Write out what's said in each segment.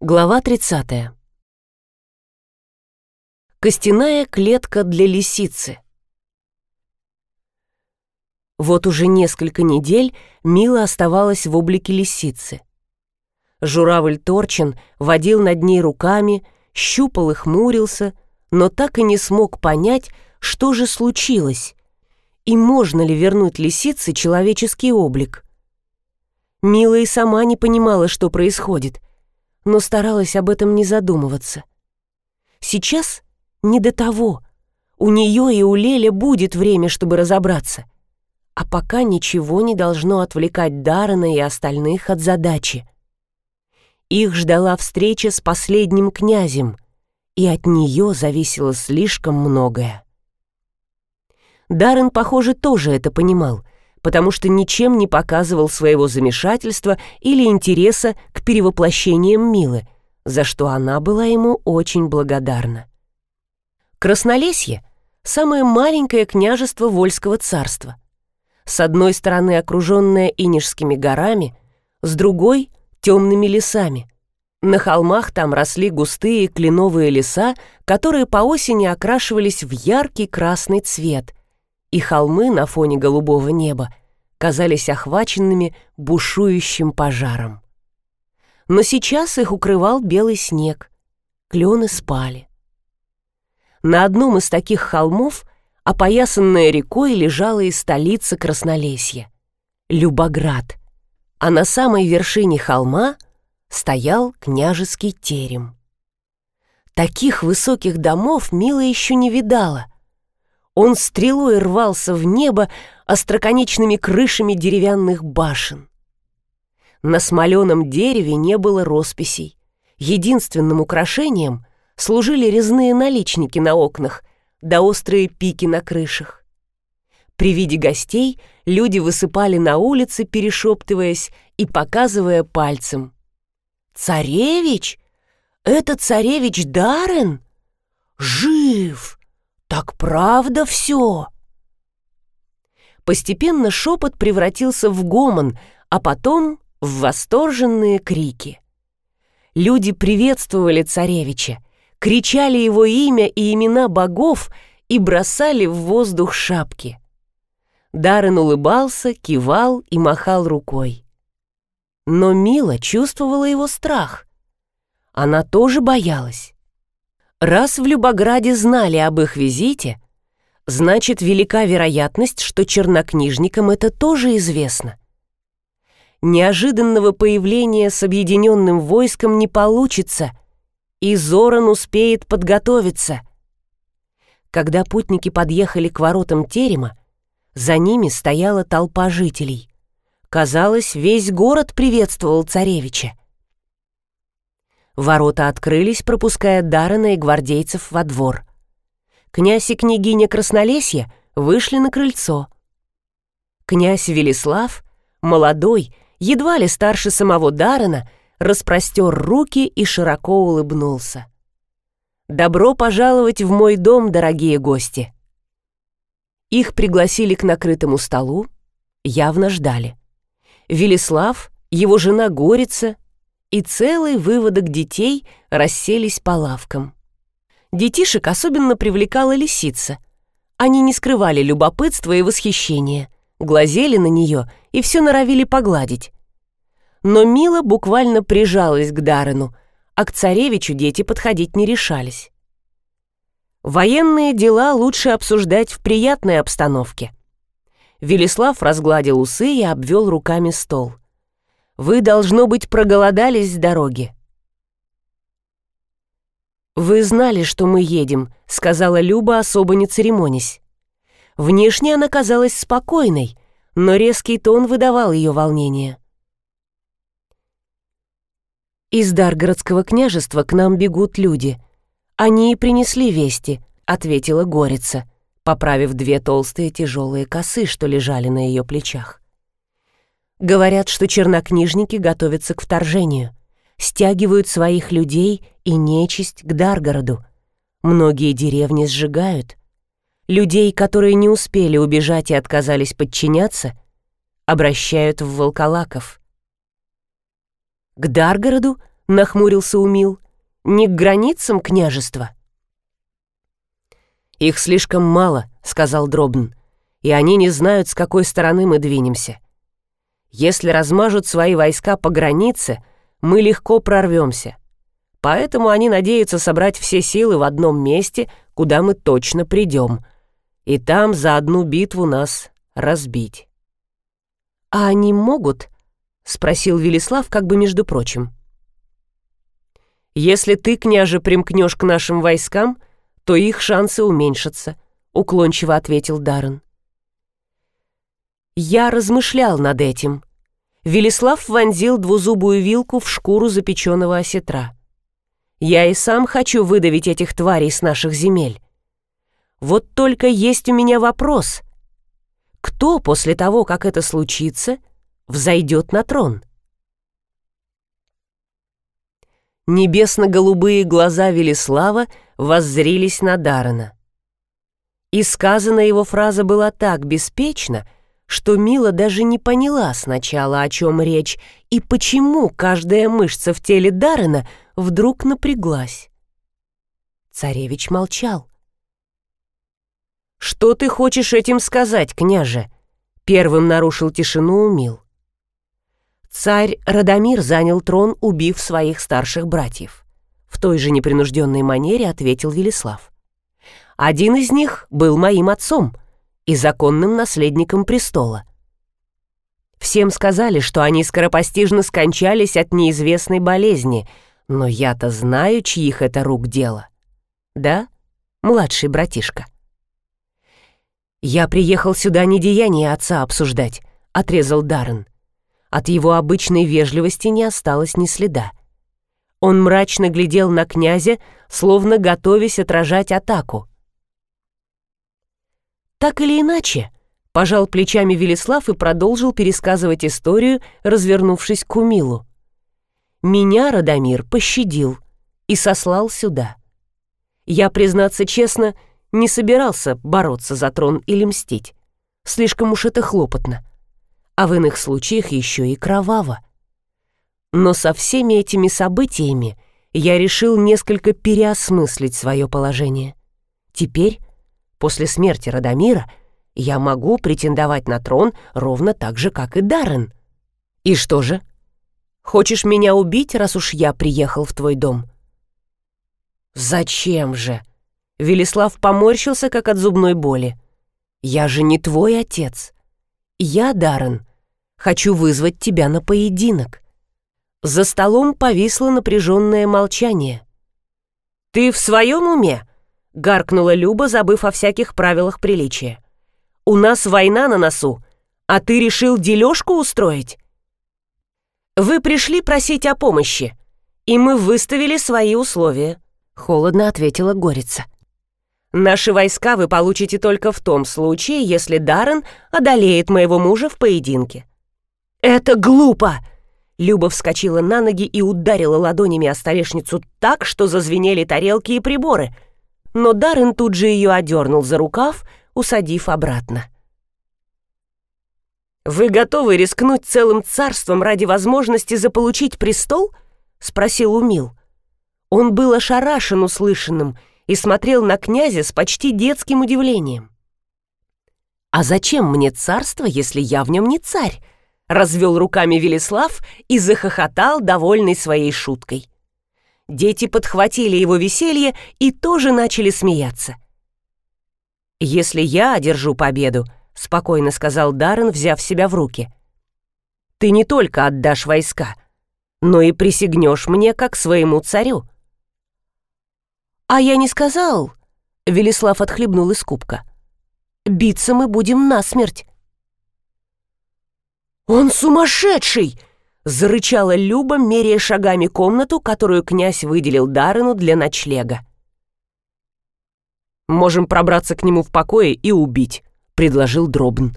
Глава 30. Костяная клетка для лисицы. Вот уже несколько недель Мила оставалась в облике лисицы. Журавль Торчин водил над ней руками, щупал и хмурился, но так и не смог понять, что же случилось, и можно ли вернуть лисице человеческий облик. Мила и сама не понимала, что происходит — но старалась об этом не задумываться. Сейчас не до того. У нее и у Леля будет время, чтобы разобраться. А пока ничего не должно отвлекать Даррена и остальных от задачи. Их ждала встреча с последним князем, и от нее зависело слишком многое. Даррен, похоже, тоже это понимал — потому что ничем не показывал своего замешательства или интереса к перевоплощениям Милы, за что она была ему очень благодарна. Краснолесье — самое маленькое княжество Вольского царства. С одной стороны окруженное Инежскими горами, с другой — темными лесами. На холмах там росли густые кленовые леса, которые по осени окрашивались в яркий красный цвет, и холмы на фоне голубого неба казались охваченными бушующим пожаром. Но сейчас их укрывал белый снег, клены спали. На одном из таких холмов, опоясанная рекой, лежала и столица Краснолесья — Любоград, а на самой вершине холма стоял княжеский терем. Таких высоких домов Мила еще не видала — он стрелой рвался в небо остроконечными крышами деревянных башен. На смоленом дереве не было росписей. Единственным украшением служили резные наличники на окнах да острые пики на крышах. При виде гостей люди высыпали на улицы, перешептываясь и показывая пальцем. «Царевич? Это царевич Даррен? Жив!» «Так правда все?» Постепенно шепот превратился в гомон, а потом в восторженные крики. Люди приветствовали царевича, кричали его имя и имена богов и бросали в воздух шапки. Даррен улыбался, кивал и махал рукой. Но Мила чувствовала его страх. Она тоже боялась. Раз в Любограде знали об их визите, значит, велика вероятность, что чернокнижникам это тоже известно. Неожиданного появления с объединенным войском не получится, и Зоран успеет подготовиться. Когда путники подъехали к воротам терема, за ними стояла толпа жителей. Казалось, весь город приветствовал царевича. Ворота открылись, пропуская Даррена и гвардейцев во двор. Князь и княгиня Краснолесья вышли на крыльцо. Князь Велислав, молодой, едва ли старше самого Даррена, распростер руки и широко улыбнулся. «Добро пожаловать в мой дом, дорогие гости!» Их пригласили к накрытому столу, явно ждали. Велислав, его жена Горица — и целый выводок детей расселись по лавкам. Детишек особенно привлекала лисица. Они не скрывали любопытства и восхищения, глазели на нее и все норовили погладить. Но Мила буквально прижалась к Дарину, а к царевичу дети подходить не решались. Военные дела лучше обсуждать в приятной обстановке. Велислав разгладил усы и обвел руками стол — вы, должно быть, проголодались с дороги». «Вы знали, что мы едем», — сказала Люба, особо не церемонясь. Внешне она казалась спокойной, но резкий тон выдавал ее волнение. «Из Даргородского княжества к нам бегут люди. Они и принесли вести», — ответила Горица, поправив две толстые тяжелые косы, что лежали на ее плечах. Говорят, что чернокнижники готовятся к вторжению, стягивают своих людей и нечисть к Даргороду. Многие деревни сжигают. Людей, которые не успели убежать и отказались подчиняться, обращают в волколаков. «К Даргороду?» — нахмурился Умил. «Не к границам княжества?» «Их слишком мало», — сказал Дробн, «и они не знают, с какой стороны мы двинемся. Если размажут свои войска по границе, мы легко прорвемся. Поэтому они надеются собрать все силы в одном месте, куда мы точно придем, и там за одну битву нас разбить». «А они могут?» — спросил Велислав как бы между прочим. «Если ты, княже, примкнешь к нашим войскам, то их шансы уменьшатся», — уклончиво ответил Даррен. Я размышлял над этим. Велислав вонзил двузубую вилку в шкуру запеченного осетра. Я и сам хочу выдавить этих тварей с наших земель. Вот только есть у меня вопрос. Кто после того, как это случится, взойдет на трон?» Небесно-голубые глаза Велислава воззрились на Дарана. И сказанная его фраза была так беспечна, что Мила даже не поняла сначала, о чем речь, и почему каждая мышца в теле Дарана вдруг напряглась. Царевич молчал. «Что ты хочешь этим сказать, княже?» Первым нарушил тишину Умил. Царь Радомир занял трон, убив своих старших братьев. В той же непринужденной манере ответил Велислав. Один из них был моим отцом и законным наследником престола. Всем сказали, что они скоропостижно скончались от неизвестной болезни, но я-то знаю, чьих это рук дело. Да, младший братишка? «Я приехал сюда не деяние отца обсуждать», — отрезал Даррен. От его обычной вежливости не осталось ни следа. Он мрачно глядел на князя, словно готовясь отражать атаку. Так или иначе, пожал плечами Велислав и продолжил пересказывать историю, развернувшись к Умилу. Меня Радомир пощадил и сослал сюда. Я, признаться честно, не собирался бороться за трон или мстить. Слишком уж это хлопотно а в иных случаях еще и кроваво. Но со всеми этими событиями я решил несколько переосмыслить свое положение. Теперь, после смерти Радомира, я могу претендовать на трон ровно так же, как и Даррен. И что же? Хочешь меня убить, раз уж я приехал в твой дом? Зачем же? Велислав поморщился, как от зубной боли. Я же не твой отец. Я, Даррен, Хочу вызвать тебя на поединок». За столом повисло напряженное молчание. «Ты в своем уме?» — гаркнула Люба, забыв о всяких правилах приличия. «У нас война на носу, а ты решил дележку устроить?» «Вы пришли просить о помощи, и мы выставили свои условия», — холодно ответила Горица. «Наши войска вы получите только в том случае, если Даррен одолеет моего мужа в поединке. «Это глупо!» Люба вскочила на ноги и ударила ладонями о столешницу так, что зазвенели тарелки и приборы. Но Даррен тут же ее одернул за рукав, усадив обратно. «Вы готовы рискнуть целым царством ради возможности заполучить престол?» — спросил Умил. Он был ошарашен услышанным и смотрел на князя с почти детским удивлением. «А зачем мне царство, если я в нем не царь?» развел руками Велислав и захохотал, довольный своей шуткой. Дети подхватили его веселье и тоже начали смеяться. «Если я одержу победу», — спокойно сказал Даррен, взяв себя в руки, — «ты не только отдашь войска, но и присягнешь мне как своему царю». «А я не сказал», — Велислав отхлебнул из кубка. «Биться мы будем насмерть». «Он сумасшедший!» — зарычала Люба, меряя шагами комнату, которую князь выделил Дарину для ночлега. «Можем пробраться к нему в покое и убить», — предложил Дробн.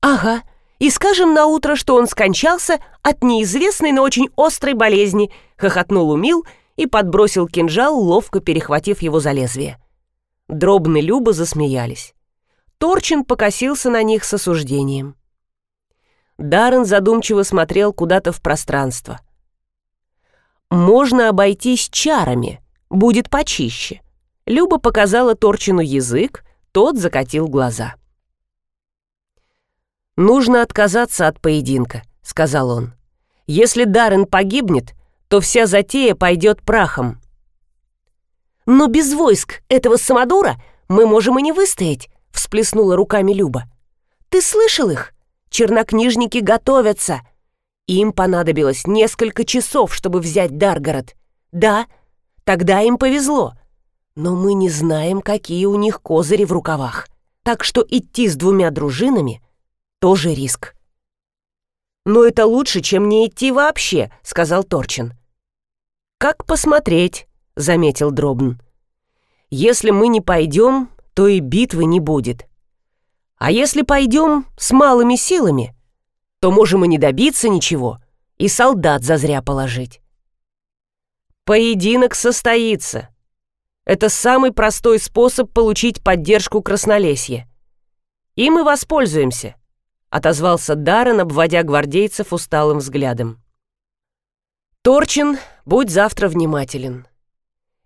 «Ага, и скажем на утро, что он скончался от неизвестной, но очень острой болезни», — хохотнул Умил и подбросил кинжал, ловко перехватив его за лезвие. Дробн и Люба засмеялись. Торчин покосился на них с осуждением. Даррен задумчиво смотрел куда-то в пространство. можно обойтись чарами, будет почище. Люба показала Торчину язык, тот закатил глаза. «Нужно отказаться от поединка», — сказал он. «Если Даррен погибнет, то вся затея пойдет прахом». «Но без войск этого самодура мы можем и не выстоять», — всплеснула руками Люба. «Ты слышал их? Чернокнижники готовятся. Им понадобилось несколько часов, чтобы взять Даргород. Да, тогда им повезло. Но мы не знаем, какие у них козыри в рукавах. Так что идти с двумя дружинами — тоже риск». «Но это лучше, чем не идти вообще», — сказал Торчин. «Как посмотреть?» — заметил Дробн. «Если мы не пойдем, то и битвы не будет. А если пойдем с малыми силами, то можем и не добиться ничего, и солдат зазря положить. Поединок состоится. Это самый простой способ получить поддержку Краснолесья. И мы воспользуемся», — отозвался Даррен, обводя гвардейцев усталым взглядом. «Торчин, будь завтра внимателен.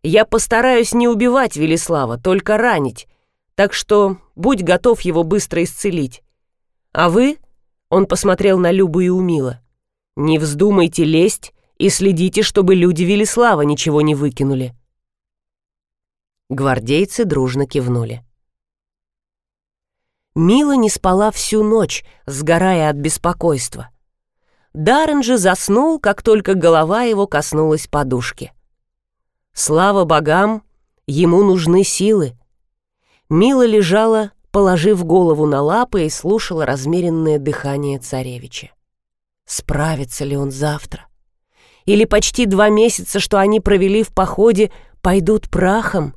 Я постараюсь не убивать Велислава, только ранить, так что будь готов его быстро исцелить. А вы, — он посмотрел на Любу и Умила, — не вздумайте лезть и следите, чтобы люди Велислава ничего не выкинули. Гвардейцы дружно кивнули. Мила не спала всю ночь, сгорая от беспокойства. Даррен же заснул, как только голова его коснулась подушки. Слава богам, ему нужны силы. Мила лежала, положив голову на лапы и слушала размеренное дыхание царевича. Справится ли он завтра? Или почти два месяца, что они провели в походе, пойдут прахом?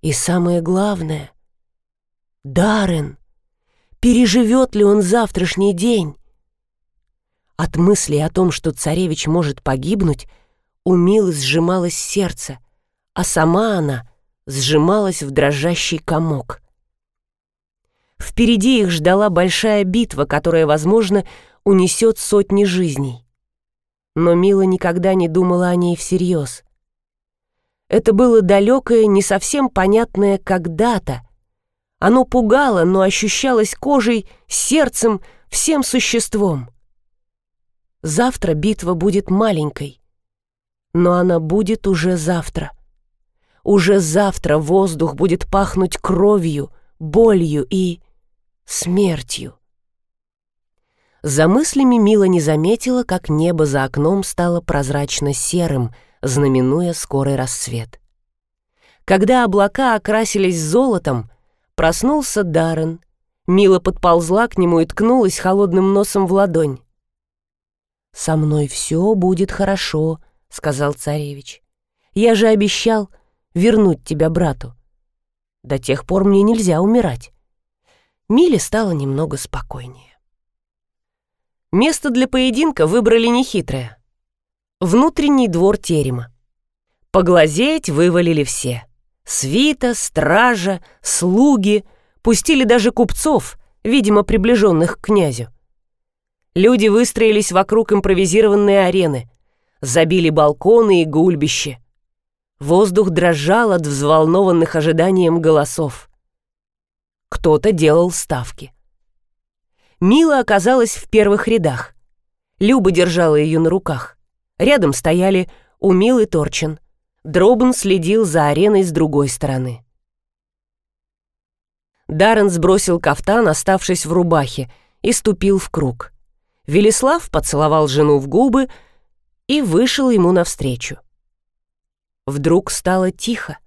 И самое главное — Даррен. Переживет ли он завтрашний день? От мысли о том, что царевич может погибнуть, у Милы сжималось сердце, а сама она сжималась в дрожащий комок. Впереди их ждала большая битва, которая, возможно, унесет сотни жизней. Но Мила никогда не думала о ней всерьез. Это было далекое, не совсем понятное когда-то. Оно пугало, но ощущалось кожей, сердцем, всем существом. Завтра битва будет маленькой. Но она будет уже завтра. Уже завтра воздух будет пахнуть кровью, болью и смертью. За мыслями Мила не заметила, как небо за окном стало прозрачно-серым, знаменуя скорый рассвет. Когда облака окрасились золотом, проснулся Даррен. Мила подползла к нему и ткнулась холодным носом в ладонь. «Со мной все будет хорошо», — сказал царевич. «Я же обещал вернуть тебя брату. До тех пор мне нельзя умирать». Миле стало немного спокойнее. Место для поединка выбрали нехитрое. Внутренний двор терема. Поглазеть вывалили все. Свита, стража, слуги, пустили даже купцов, видимо, приближенных к князю. Люди выстроились вокруг импровизированной арены, забили балконы и гульбище. Воздух дрожал от взволнованных ожиданием голосов. Кто-то делал ставки. Мила оказалась в первых рядах. Люба держала ее на руках. Рядом стояли Умил и Торчин. Дробн следил за ареной с другой стороны. Даррен сбросил кафтан, оставшись в рубахе, и ступил в круг. Велислав поцеловал жену в губы и вышел ему навстречу. Вдруг стало тихо.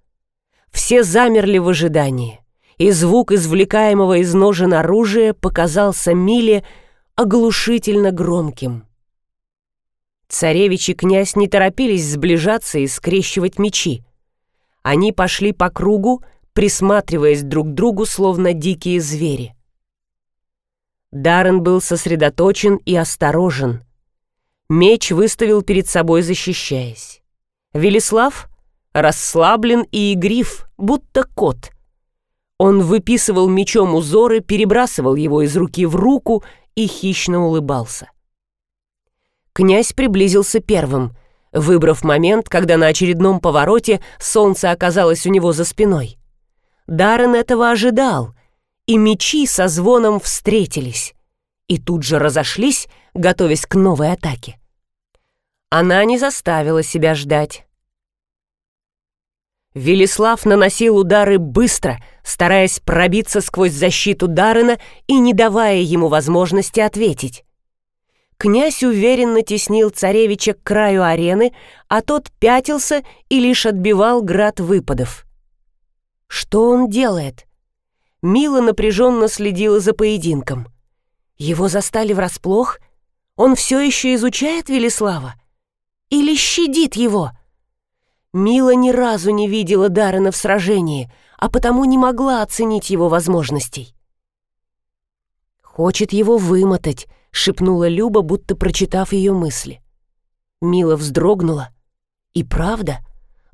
Все замерли в ожидании, и звук извлекаемого из ножен оружия показался Миле оглушительно громким. Царевич и князь не торопились сближаться и скрещивать мечи. Они пошли по кругу, присматриваясь друг к другу, словно дикие звери. Даррен был сосредоточен и осторожен. Меч выставил перед собой, защищаясь. Велислав расслаблен и игрив, будто кот. Он выписывал мечом узоры, перебрасывал его из руки в руку и хищно улыбался. Князь приблизился первым, выбрав момент, когда на очередном повороте солнце оказалось у него за спиной. Даррен этого ожидал, и мечи со звоном встретились, и тут же разошлись, готовясь к новой атаке. Она не заставила себя ждать. Велислав наносил удары быстро, стараясь пробиться сквозь защиту Даррена и не давая ему возможности ответить. Князь уверенно теснил царевича к краю арены, а тот пятился и лишь отбивал град выпадов. Что он делает? Мила напряженно следила за поединком. Его застали врасплох? Он все еще изучает Велислава? Или щадит его? Мила ни разу не видела Даррена в сражении, а потому не могла оценить его возможностей. «Хочет его вымотать», — шепнула Люба, будто прочитав ее мысли. Мила вздрогнула. И правда,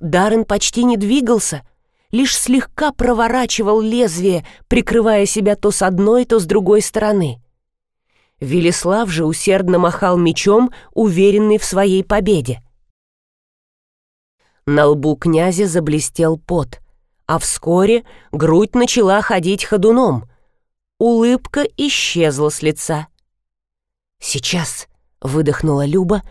Даррен почти не двигался, лишь слегка проворачивал лезвие, прикрывая себя то с одной, то с другой стороны. Велислав же усердно махал мечом, уверенный в своей победе. На лбу князя заблестел пот, а вскоре грудь начала ходить ходуном. Улыбка исчезла с лица. «Сейчас», — выдохнула Люба,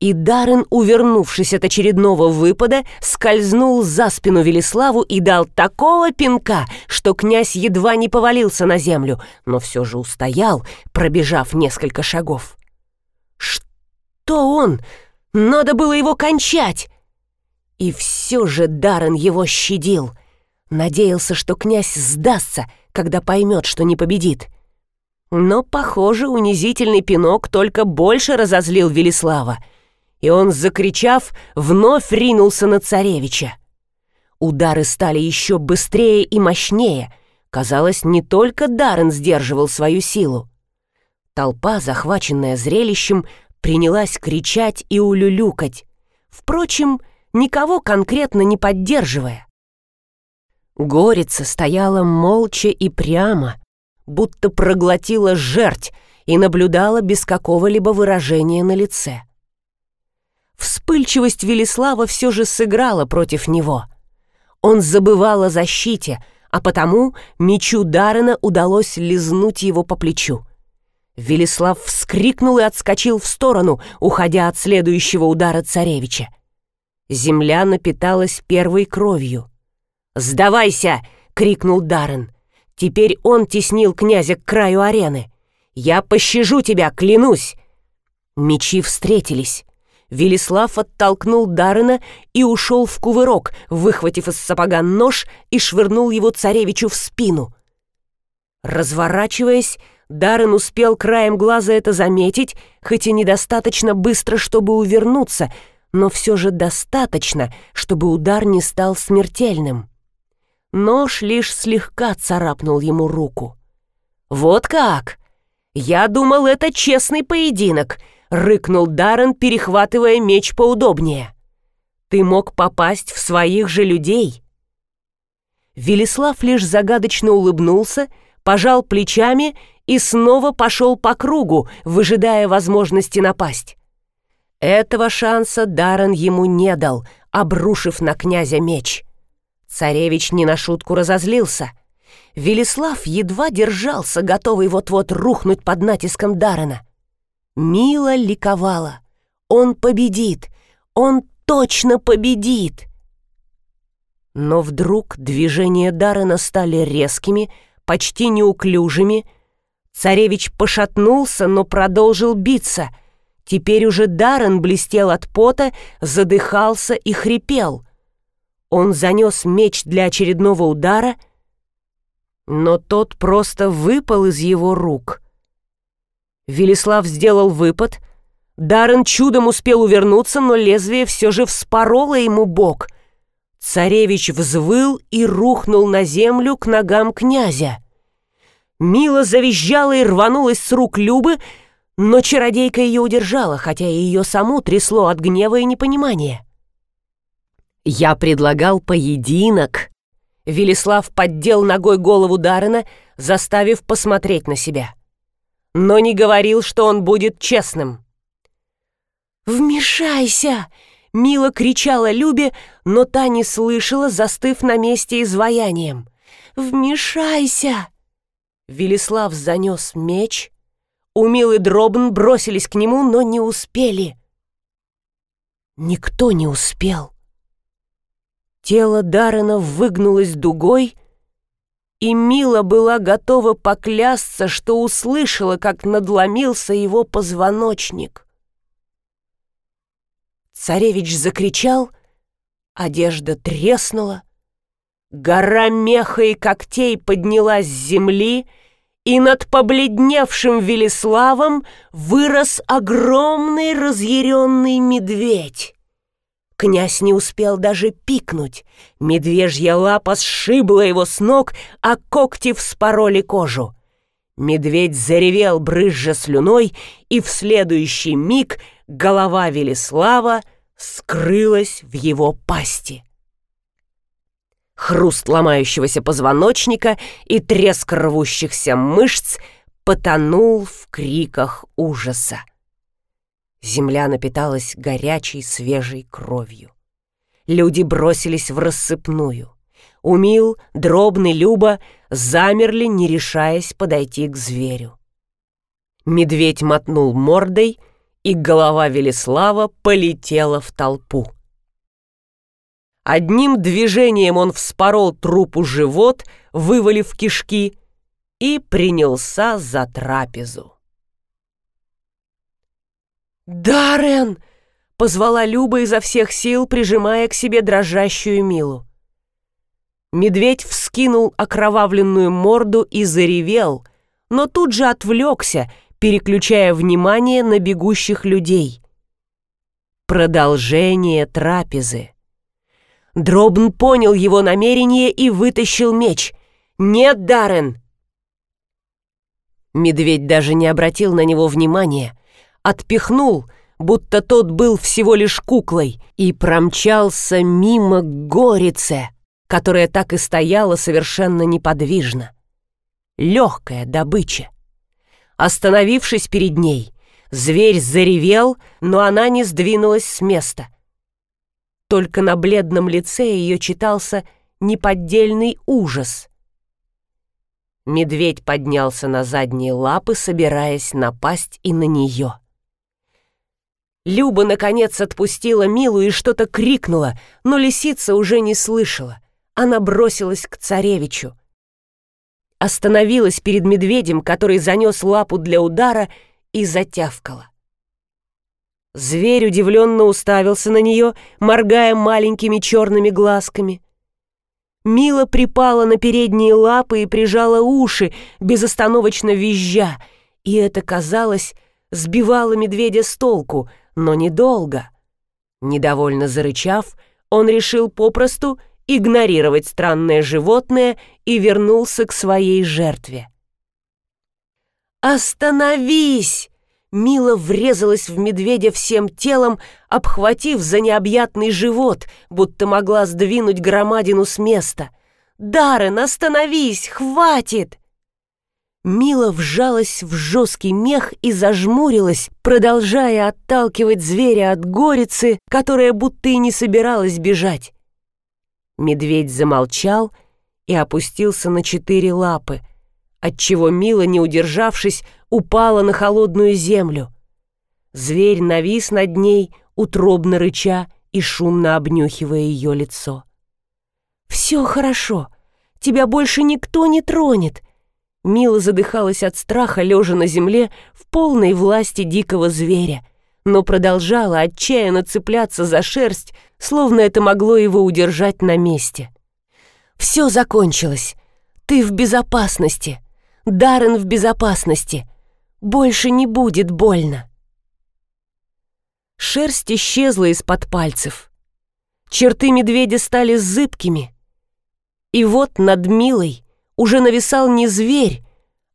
и Даррен, увернувшись от очередного выпада, скользнул за спину Велиславу и дал такого пинка, что князь едва не повалился на землю, но все же устоял, пробежав несколько шагов. «Что он? Надо было его кончать!» И все же Даррен его щадил. Надеялся, что князь сдастся, когда поймет, что не победит. Но, похоже, унизительный пинок только больше разозлил Велислава, и он, закричав, вновь ринулся на царевича. Удары стали еще быстрее и мощнее. Казалось, не только Даррен сдерживал свою силу. Толпа, захваченная зрелищем, принялась кричать и улюлюкать. Впрочем, никого конкретно не поддерживая. Горица стояла молча и прямо, будто проглотила жерть и наблюдала без какого-либо выражения на лице. Вспыльчивость Велислава все же сыграла против него. Он забывал о защите, а потому мечу Дарена удалось лизнуть его по плечу. Велислав вскрикнул и отскочил в сторону, уходя от следующего удара царевича. Земля напиталась первой кровью. «Сдавайся!» — крикнул Даррен. Теперь он теснил князя к краю арены. «Я пощажу тебя, клянусь!» Мечи встретились. Велислав оттолкнул Даррена и ушел в кувырок, выхватив из сапога нож и швырнул его царевичу в спину. Разворачиваясь, Даррен успел краем глаза это заметить, хоть и недостаточно быстро, чтобы увернуться — но все же достаточно, чтобы удар не стал смертельным. Нож лишь слегка царапнул ему руку. «Вот как! Я думал, это честный поединок!» — рыкнул Даррен, перехватывая меч поудобнее. «Ты мог попасть в своих же людей!» Велислав лишь загадочно улыбнулся, пожал плечами и снова пошел по кругу, выжидая возможности напасть. Этого шанса Даррен ему не дал, обрушив на князя меч. Царевич не на шутку разозлился. Велислав едва держался, готовый вот-вот рухнуть под натиском Даррена. Мила ликовала. Он победит! Он точно победит! Но вдруг движения Даррена стали резкими, почти неуклюжими. Царевич пошатнулся, но продолжил биться — Теперь уже Даррен блестел от пота, задыхался и хрипел. Он занес меч для очередного удара, но тот просто выпал из его рук. Велислав сделал выпад. Даррен чудом успел увернуться, но лезвие все же вспороло ему бок. Царевич взвыл и рухнул на землю к ногам князя. Мила завизжала и рванулась с рук Любы, но чародейка ее удержала, хотя и ее саму трясло от гнева и непонимания. «Я предлагал поединок!» Велислав поддел ногой голову Дарена, заставив посмотреть на себя. Но не говорил, что он будет честным. «Вмешайся!» Мила кричала Любе, но та не слышала, застыв на месте изваянием. «Вмешайся!» Велислав занес меч. Умил и Дробн бросились к нему, но не успели. Никто не успел. Тело Даррена выгнулось дугой, и Мила была готова поклясться, что услышала, как надломился его позвоночник. Царевич закричал, одежда треснула, гора меха и когтей поднялась с земли, и над побледневшим Велиславом вырос огромный разъяренный медведь. Князь не успел даже пикнуть. Медвежья лапа сшибла его с ног, а когти вспороли кожу. Медведь заревел, брызжа слюной, и в следующий миг голова Велислава скрылась в его пасти. Хруст ломающегося позвоночника и треск рвущихся мышц потонул в криках ужаса. Земля напиталась горячей свежей кровью. Люди бросились в рассыпную. Умил, дробный Люба замерли, не решаясь подойти к зверю. Медведь мотнул мордой, и голова Велеслава полетела в толпу. Одним движением он вспорол трупу живот, вывалив кишки, и принялся за трапезу. «Даррен!» — позвала Люба изо всех сил, прижимая к себе дрожащую Милу. Медведь вскинул окровавленную морду и заревел, но тут же отвлекся, переключая внимание на бегущих людей. Продолжение трапезы. Дробн понял его намерение и вытащил меч. «Нет, Даррен!» Медведь даже не обратил на него внимания, отпихнул, будто тот был всего лишь куклой, и промчался мимо горице, которая так и стояла совершенно неподвижно. Легкая добыча. Остановившись перед ней, зверь заревел, но она не сдвинулась с места. Только на бледном лице ее читался неподдельный ужас. Медведь поднялся на задние лапы, собираясь напасть и на нее. Люба, наконец, отпустила Милу и что-то крикнула, но лисица уже не слышала. Она бросилась к царевичу. Остановилась перед медведем, который занес лапу для удара, и затявкала. Зверь удивленно уставился на нее, моргая маленькими черными глазками. Мила припала на передние лапы и прижала уши, безостановочно визжа, и это, казалось, сбивало медведя с толку — но недолго. Недовольно зарычав, он решил попросту игнорировать странное животное и вернулся к своей жертве. «Остановись!» Мила врезалась в медведя всем телом, обхватив за необъятный живот, будто могла сдвинуть громадину с места. «Даррен, остановись! Хватит!» Мила вжалась в жесткий мех и зажмурилась, продолжая отталкивать зверя от горицы, которая будто и не собиралась бежать. Медведь замолчал и опустился на четыре лапы, отчего Мила, не удержавшись, упала на холодную землю. Зверь навис над ней, утробно рыча и шумно обнюхивая ее лицо. «Все хорошо, тебя больше никто не тронет», Мила задыхалась от страха, лежа на земле в полной власти дикого зверя, но продолжала отчаянно цепляться за шерсть, словно это могло его удержать на месте. «Все закончилось. Ты в безопасности. Даррен в безопасности. Больше не будет больно». Шерсть исчезла из-под пальцев. Черты медведя стали зыбкими. И вот над Милой уже нависал не зверь,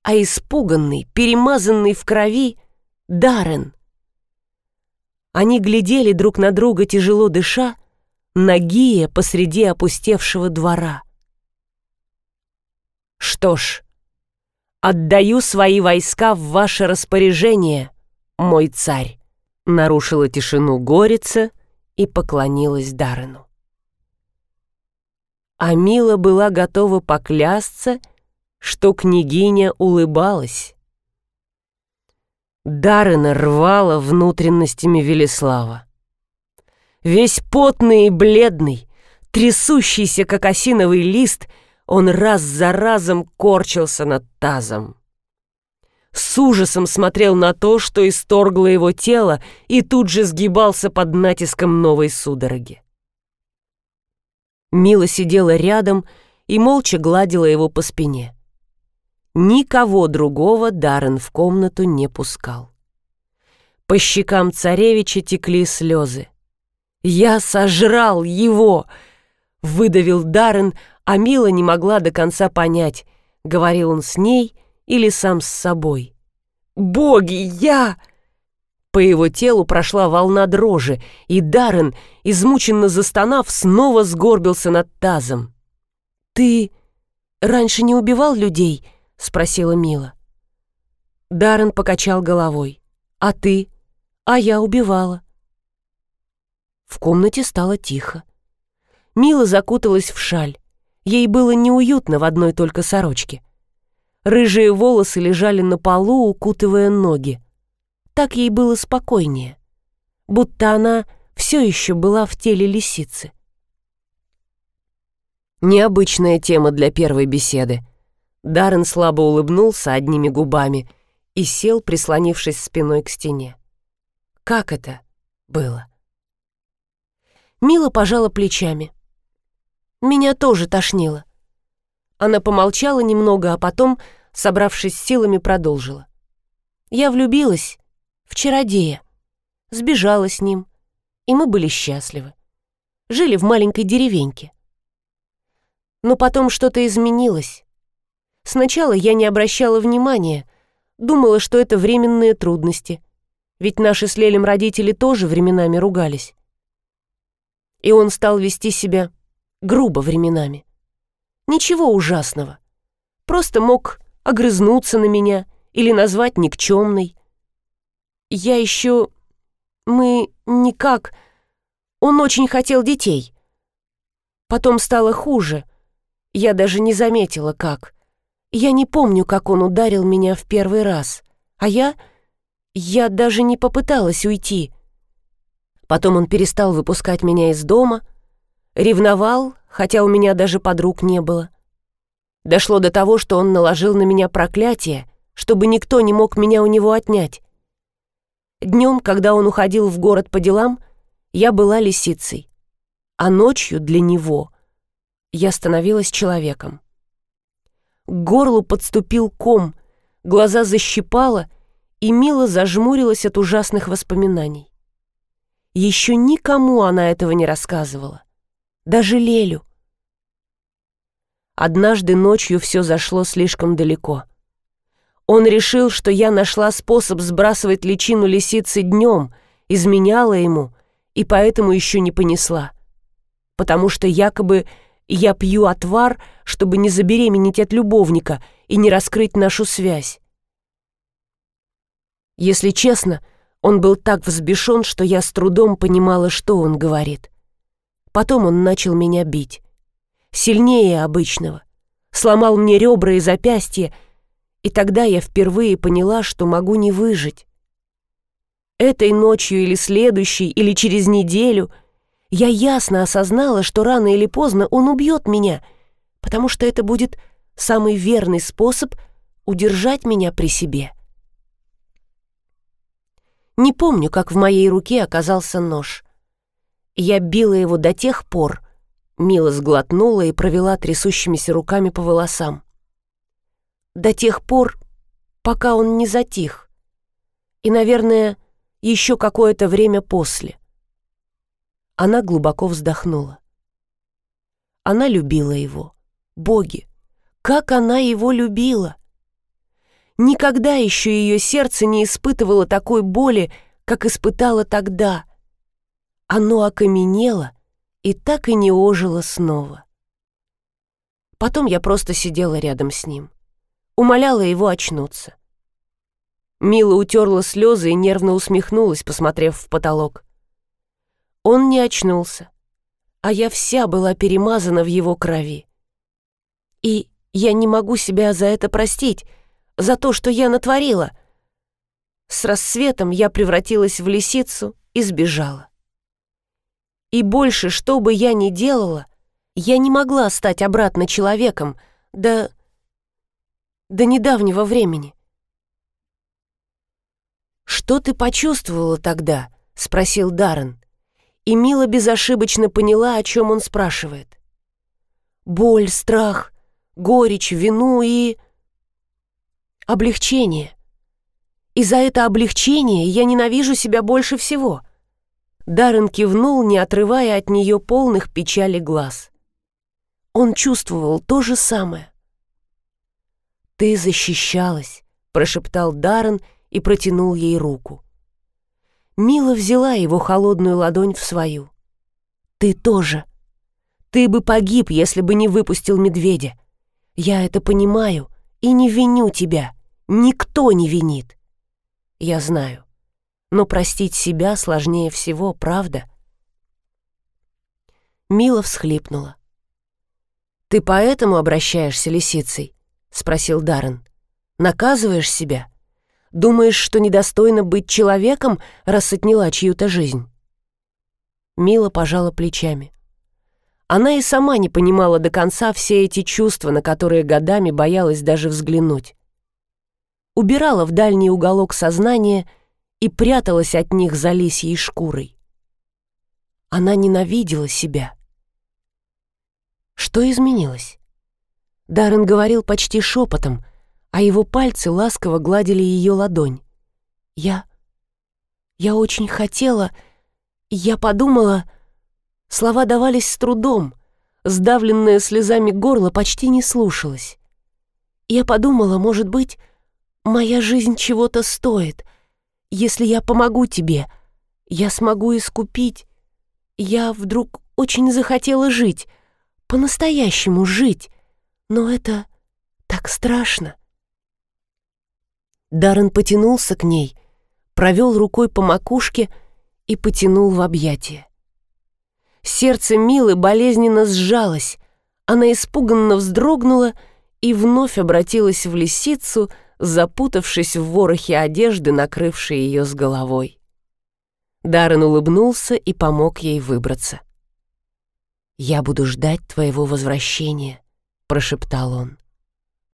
а испуганный, перемазанный в крови Даррен. Они глядели друг на друга, тяжело дыша, нагие посреди опустевшего двора. «Что ж, отдаю свои войска в ваше распоряжение, мой царь», нарушила тишину горица и поклонилась Даррену. А Мила была готова поклясться, что княгиня улыбалась. Даррена рвала внутренностями Велеслава. Весь потный и бледный, трясущийся, как осиновый лист, он раз за разом корчился над тазом. С ужасом смотрел на то, что исторгло его тело, и тут же сгибался под натиском новой судороги. Мила сидела рядом и молча гладила его по спине. Никого другого Даррен в комнату не пускал. По щекам царевича текли слезы. «Я сожрал его!» — выдавил Даррен, а Мила не могла до конца понять, говорил он с ней или сам с собой. «Боги, я...» По его телу прошла волна дрожи, и Даррен, измученно застонав, снова сгорбился над тазом. «Ты раньше не убивал людей?» — спросила Мила. Даррен покачал головой. «А ты?» «А я убивала». В комнате стало тихо. Мила закуталась в шаль. Ей было неуютно в одной только сорочке. Рыжие волосы лежали на полу, укутывая ноги. Так ей было спокойнее. Будто она все еще была в теле лисицы. Необычная тема для первой беседы. Даррен слабо улыбнулся одними губами и сел, прислонившись спиной к стене. Как это было? Мила пожала плечами. Меня тоже тошнило. Она помолчала немного, а потом, собравшись силами, продолжила. Я влюбилась в чародея, сбежала с ним, и мы были счастливы. Жили в маленькой деревеньке. Но потом что-то изменилось. Сначала я не обращала внимания, думала, что это временные трудности, ведь наши с Лелем родители тоже временами ругались и он стал вести себя грубо временами. Ничего ужасного. Просто мог огрызнуться на меня или назвать никчемной. Я еще... Мы никак... Он очень хотел детей. Потом стало хуже. Я даже не заметила, как. Я не помню, как он ударил меня в первый раз. А я... Я даже не попыталась уйти. Потом он перестал выпускать меня из дома, ревновал, хотя у меня даже подруг не было. Дошло до того, что он наложил на меня проклятие, чтобы никто не мог меня у него отнять. Днем, когда он уходил в город по делам, я была лисицей, а ночью для него я становилась человеком. К горлу подступил ком, глаза защипало, и мило зажмурилась от ужасных воспоминаний. Еще никому она этого не рассказывала. Даже Лелю. Однажды ночью все зашло слишком далеко. Он решил, что я нашла способ сбрасывать личину лисицы днем, изменяла ему, и поэтому еще не понесла. Потому что якобы я пью отвар, чтобы не забеременеть от любовника и не раскрыть нашу связь. Если честно, он был так взбешен, что я с трудом понимала, что он говорит. Потом он начал меня бить. Сильнее обычного. Сломал мне ребра и запястья, и тогда я впервые поняла, что могу не выжить. Этой ночью или следующей, или через неделю я ясно осознала, что рано или поздно он убьет меня, потому что это будет самый верный способ удержать меня при себе. Не помню, как в моей руке оказался нож. Я била его до тех пор, Мила сглотнула и провела трясущимися руками по волосам. До тех пор, пока он не затих. И, наверное, еще какое-то время после. Она глубоко вздохнула. Она любила его. Боги, как она его любила! Никогда еще ее сердце не испытывало такой боли, как испытало тогда. Оно окаменело и так и не ожило снова. Потом я просто сидела рядом с ним. Умоляла его очнуться. Мила утерла слезы и нервно усмехнулась, посмотрев в потолок. Он не очнулся, а я вся была перемазана в его крови. И я не могу себя за это простить, за то, что я натворила. С рассветом я превратилась в лисицу и сбежала. И больше, что бы я ни делала, я не могла стать обратно человеком до... до недавнего времени. «Что ты почувствовала тогда?» — спросил Даррен. И Мила безошибочно поняла, о чем он спрашивает. «Боль, страх, горечь, вину и... облегчение. И за это облегчение я ненавижу себя больше всего». Даррен кивнул, не отрывая от нее полных печали глаз. Он чувствовал то же самое. «Ты защищалась», — прошептал Даррен и протянул ей руку. Мила взяла его холодную ладонь в свою. «Ты тоже. Ты бы погиб, если бы не выпустил медведя. Я это понимаю и не виню тебя. Никто не винит. Я знаю. Но простить себя сложнее всего, правда?» Мила всхлипнула. «Ты поэтому обращаешься лисицей?» — спросил Даррен. «Наказываешь себя? Думаешь, что недостойно быть человеком, раз отняла чью-то жизнь?» Мила пожала плечами. Она и сама не понимала до конца все эти чувства, на которые годами боялась даже взглянуть. Убирала в дальний уголок сознания и пряталась от них за лисьей шкурой. Она ненавидела себя. Что изменилось? Даррен говорил почти шепотом, а его пальцы ласково гладили ее ладонь. «Я... я очень хотела... я подумала...» Слова давались с трудом, сдавленное слезами горло почти не слушалось. Я подумала, может быть, моя жизнь чего-то стоит. Если я помогу тебе, я смогу искупить. Я вдруг очень захотела жить, по-настоящему жить, но это так страшно. Даррен потянулся к ней, провел рукой по макушке и потянул в объятия. Сердце Милы болезненно сжалось, она испуганно вздрогнула и вновь обратилась в лисицу, запутавшись в ворохе одежды, накрывшей ее с головой. Даррен улыбнулся и помог ей выбраться. «Я буду ждать твоего возвращения», — прошептал он.